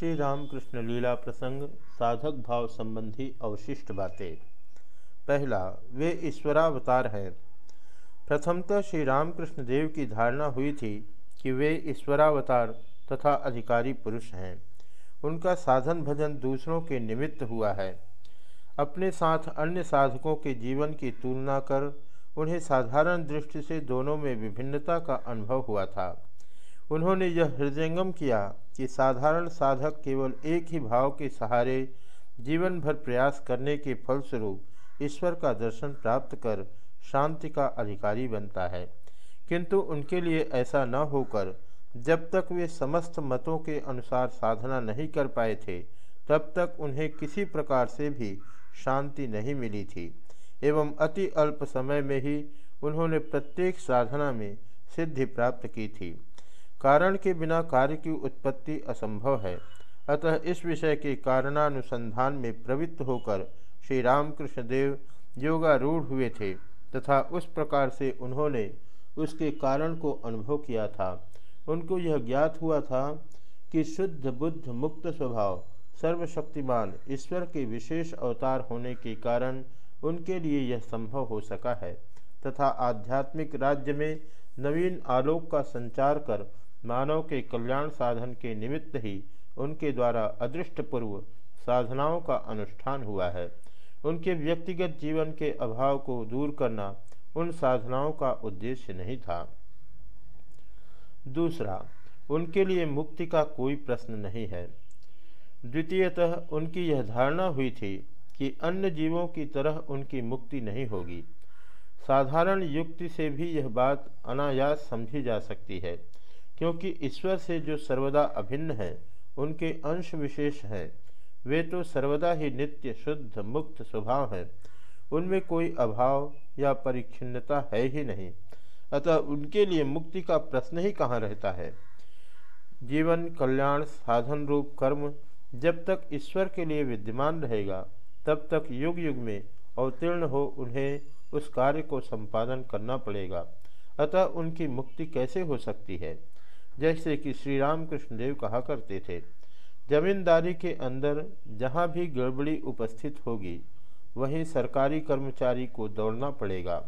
श्री रामकृष्ण लीला प्रसंग, साधक भाव संबंधी अवशिष्ट बातें। पहला, वे ईश्वरावतार हैं। प्रथमतः श्री रामकृष्ण देव की धारणा हुई थी कि वे ईश्वरावतार तथा अधिकारी पुरुष हैं। उनका साधन भजन दूसरों के निमित्त हुआ है। अपने साथ अन्य साधकों के जीवन की तुलना कर, उन्हें साधारण दृष्टि से दोनों में विभिन्नता का अनुभव हुआ था। उन्होंने यह हृदयंगम किया कि साधारण साधक केवल एक ही भाव के सहारे जीवन भर प्रयास करने के फलस्वरूप ईश्वर का दर्शन प्राप्त कर शांति का अधिकारी बनता है। किंतु उनके लिए ऐसा न होकर जब तक वे समस्त मतों के अनुसार साधना नहीं कर पाए थे, तब तक उन्हें किसी प्रकार से भी शांति नहीं मिली थी। एवं अति अल्प समय में ही उन्होंने प्रत्येक साधना में सिद्धि प्राप्त की थी। कारण के बिना कार्य की उत्पत्ति असंभव है। अतः इस विषय के कारणानुसंधान में प्रवृत्त होकर श्री रामकृष्ण देव योगारूढ़ हुए थे तथा उस प्रकार से उन्होंने उसके कारण को अनुभव किया था। उनको यह ज्ञात हुआ था कि शुद्ध बुद्ध मुक्त स्वभाव, सर्वशक्तिमान, ईश्वर के विशेष अवतार होने के कारण उनके लिए यह संभव हो सका है तथा आध्यात्मिक राज्य में नवीन आलोक का संचार कर मानव के कल्याण साधन के निमित्त ही उनके द्वारा अदृष्टपूर्व साधनाओं का अनुष्ठान हुआ है। उनके व्यक्तिगत जीवन के अभाव को दूर करना उन साधनाओं का उद्देश्य नहीं था। दूसरा, उनके लिए मुक्ति का कोई प्रश्न नहीं है। द्वितीयतः, उनकी यह धारणा हुई थी कि अन्य जीवों की तरह उनकी मुक्ति नहीं होगी। साधारण युक्ति से भी यह बात अनायास समझी जा सकती है। क्योंकि ईश्वर से जो सर्वदा अभिन्न है, उनके अंश विशेष हैं। वे तो सर्वदा ही नित्य शुद्ध मुक्त स्वभाव हैं। उनमें कोई अभाव या परिच्छिन्नता है ही नहीं। अतः उनके लिए मुक्ति का प्रश्न ही कहाँ रहता है? जीवन, कल्याण, साधन रूप, कर्म, जब तक ईश्वर के लिए विद्यमान रहेगा, तब तक युग युग में अवतीर्ण हो उन्हें उस कार्य को संपादन करना पड़ेगा। अतः उनकी मुक्ति कैसे हो सकती है? जैसे कि श्री राम कृष्ण देव कहा करते थे, जमींदारी के अंदर जहाँ भी गड़बड़ी उपस्थित होगी, वहीं सरकारी कर्मचारी को दौड़ना पड़ेगा।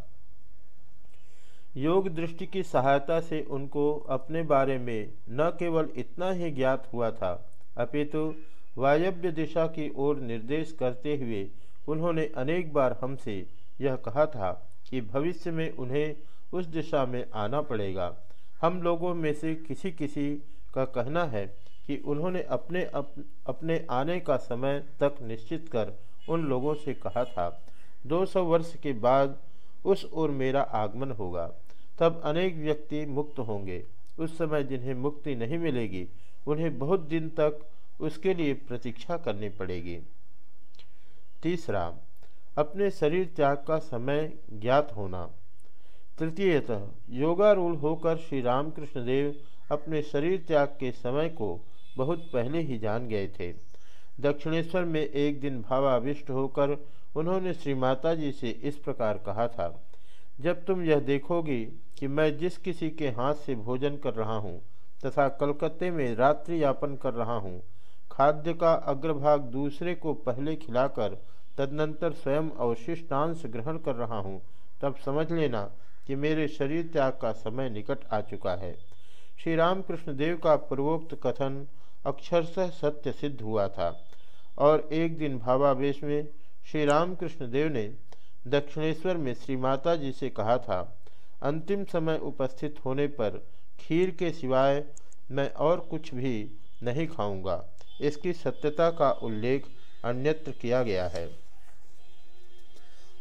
योग दृष्टि की सहायता से उनको अपने बारे में न केवल इतना ही ज्ञात हुआ था, अपितु वायव्य दिशा की ओर निर्देश करते हुए उन्होंने अनेक बार हमसे यह कहा था कि भविष्य में उन्हें उस दिशा में आना पड़ेगा। हम लोगों में से किसी किसी का कहना है कि उन्होंने अपने अप, अपने आने का समय तक निश्चित कर उन लोगों से कहा था। 200 वर्ष के बाद उस ओर मेरा आगमन होगा। तब अनेक व्यक्ति मुक्त होंगे। उस समय जिन्हें मुक्ति नहीं मिलेगी उन्हें बहुत दिन तक उसके लिए प्रतीक्षा करनी पड़ेगी। तीसरा अपने शरीर त्याग का समय ज्ञात होना। तृतीयतः, योगारूढ़ होकर श्री रामकृष्ण देव अपने शरीर त्याग के समय को बहुत पहले ही जान गए थे। दक्षिणेश्वर में एक दिन भावाविष्ट होकर उन्होंने श्री माता जी से इस प्रकार कहा था, जब तुम यह देखोगी कि मैं जिस किसी के हाथ से भोजन कर रहा हूँ तथा कलकत्ते में रात्रि यापन कर रहा हूँ, खाद्य का अग्रभाग दूसरे को पहले खिलाकर तदनंतर स्वयं अवशिष्टांश ग्रहण कर रहा हूँ, तब समझ लेना कि मेरे शरीर त्याग का समय निकट आ चुका है। श्री रामकृष्ण देव का पूर्वोक्त कथन अक्षरशः सत्य सिद्ध हुआ था। और एक दिन भावावेश में श्री रामकृष्ण देव ने दक्षिणेश्वर में श्री माता जी से कहा था, अंतिम समय उपस्थित होने पर खीर के सिवाय मैं और कुछ भी नहीं खाऊँगा। इसकी सत्यता का उल्लेख अन्यत्र किया गया है।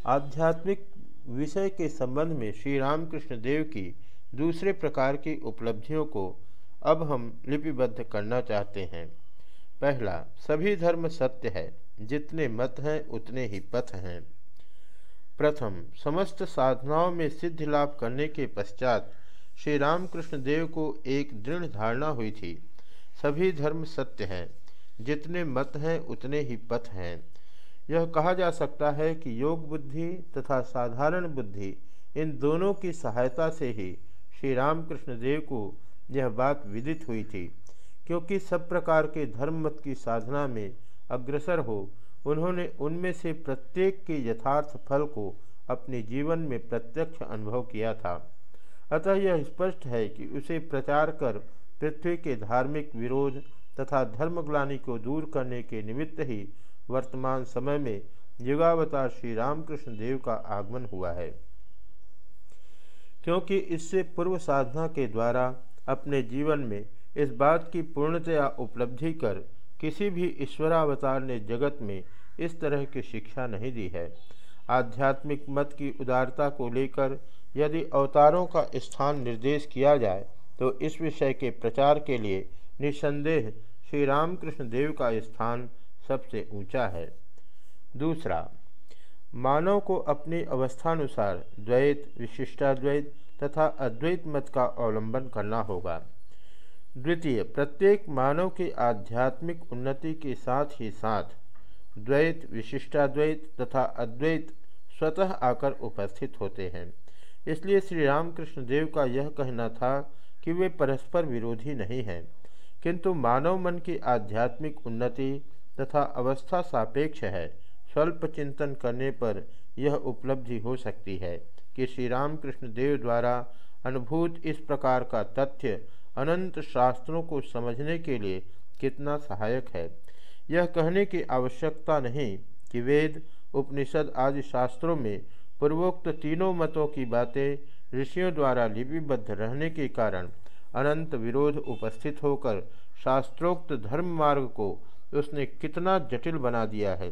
आध्यात्मिक विषय के संबंध में श्री रामकृष्ण देव की दूसरे प्रकार की उपलब्धियों को अब हम लिपिबद्ध करना चाहते हैं। पहला, सभी धर्म सत्य है, जितने मत हैं, उतने ही पथ हैं। प्रथम, समस्त साधनाओं में सिद्धि लाभ करने के पश्चात श्री रामकृष्ण देव को एक दृढ़ धारणा हुई थी। सभी धर्म सत्य हैं, जितने मत हैं, उतने ही पथ हैं। यह कहा जा सकता है कि योग बुद्धि तथा साधारण बुद्धि इन दोनों की सहायता से ही श्री रामकृष्ण देव को यह बात विदित हुई थी। क्योंकि सब प्रकार के धर्म मत की साधना में अग्रसर हो, उन्होंने उनमें से प्रत्येक के यथार्थ फल को अपने जीवन में प्रत्यक्ष अनुभव किया था। अतः यह स्पष्ट है कि उसे प्रचार कर पृथ्वी के धार्मिक विरोध तथा धर्मग्लानी को दूर करने के निमित्त ही वर्तमान समय में युगावतार श्री रामकृष्ण देव का आगमन हुआ है। क्योंकि इससे पूर्व साधना के द्वारा अपने जीवन में इस बात की पूर्णतया उपलब्धि कर किसी भी ईश्वरावतार ने जगत में इस तरह की शिक्षा नहीं दी है। आध्यात्मिक मत की उदारता को लेकर यदि अवतारों का स्थान निर्देश किया जाए तो इस विषय के प्रचार के लिए निसंदेह श्री रामकृष्ण देव का स्थान सबसे ऊँचा है। दूसरा, मानव को अपनी अवस्थानुसार द्वैत, विशिष्टाद्वैत तथा अद्वैत मत का अवलंबन करना होगा। द्वितीय, प्रत्येक मानव की आध्यात्मिक उन्नति के साथ ही साथ द्वैत, विशिष्टाद्वैत तथा अद्वैत स्वतः आकर उपस्थित होते हैं। इसलिए श्री रामकृष्ण देव का यह कहना था कि वे परस्पर विरोधी नहीं हैं, किंतु मानव मन की आध्यात्मिक उन्नति तथा अवस्था सापेक्ष है। स्वल्प चिंतन करने पर यह उपलब्धि हो सकती है कि श्री रामकृष्ण देव द्वारा अनुभूत इस प्रकार का तथ्य अनंत शास्त्रों को समझने के लिए कितना सहायक है। यह कहने की आवश्यकता नहीं कि वेद, उपनिषद आदि शास्त्रों में पूर्वोक्त तीनों मतों की बातें ऋषियों द्वारा लिपिबद्ध रहने के कारण अनंत विरोध उपस्थित होकर शास्त्रोक्त धर्म मार्ग को उसने कितना जटिल बना दिया है।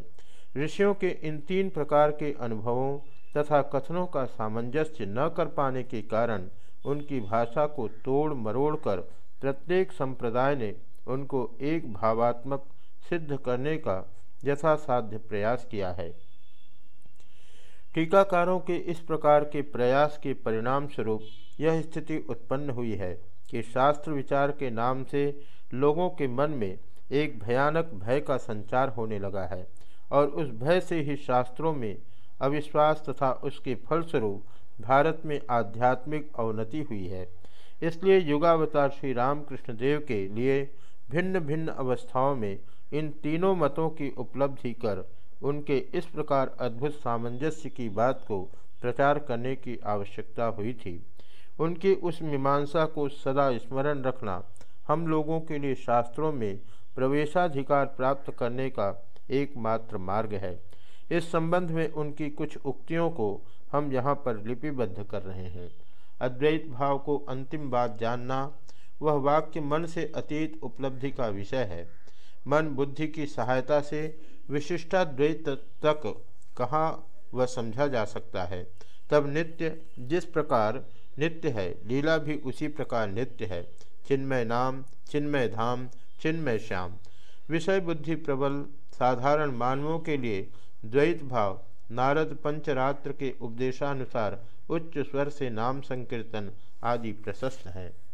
ऋषियों के इन तीन प्रकार के अनुभवों तथा कथनों का सामंजस्य न कर पाने के कारण उनकी भाषा को तोड़ मरोड़ कर प्रत्येक संप्रदाय ने उनको एक भावात्मक सिद्ध करने का यथासाध्य प्रयास किया है। टीकाकारों के इस प्रकार के प्रयास के परिणाम स्वरूप यह स्थिति उत्पन्न हुई है कि शास्त्र विचार के नाम से लोगों के मन में एक भयानक भय का संचार होने लगा है और उस भय से ही शास्त्रों में अविश्वास तथा उसके फलस्वरूप भारत में आध्यात्मिक अवनति हुई है। इसलिए युगावतार श्री रामकृष्ण देव के लिए भिन्न भिन्न अवस्थाओं में इन तीनों मतों की उपलब्धि कर उनके इस प्रकार अद्भुत सामंजस्य की बात को प्रचार करने की आवश्यकता हुई थी। उनकी उस मीमांसा को सदा स्मरण रखना हम लोगों के लिए शास्त्रों में प्रवेशाधिकार प्राप्त करने का एकमात्र मार्ग है। इस संबंध में उनकी कुछ उक्तियों को हम यहाँ पर लिपिबद्ध कर रहे हैं। अद्वैत भाव को अंतिम बात जानना, वह वाक्य मन से अतीत उपलब्धि का विषय है। मन बुद्धि की सहायता से विशिष्टाद्वैत तक कहाँ वह समझा जा सकता है। तब नित्य, जिस प्रकार नित्य है, लीला भी उसी प्रकार नित्य है। चिन्मय नाम, चिन्मय धाम चिन्मय श्याम। विषय बुद्धि प्रबल, साधारण मानवों के लिए द्वैत भाव, नारद पंचरात्र के उपदेशानुसार उच्च स्वर से नाम संकीर्तन आदि प्रशस्त है।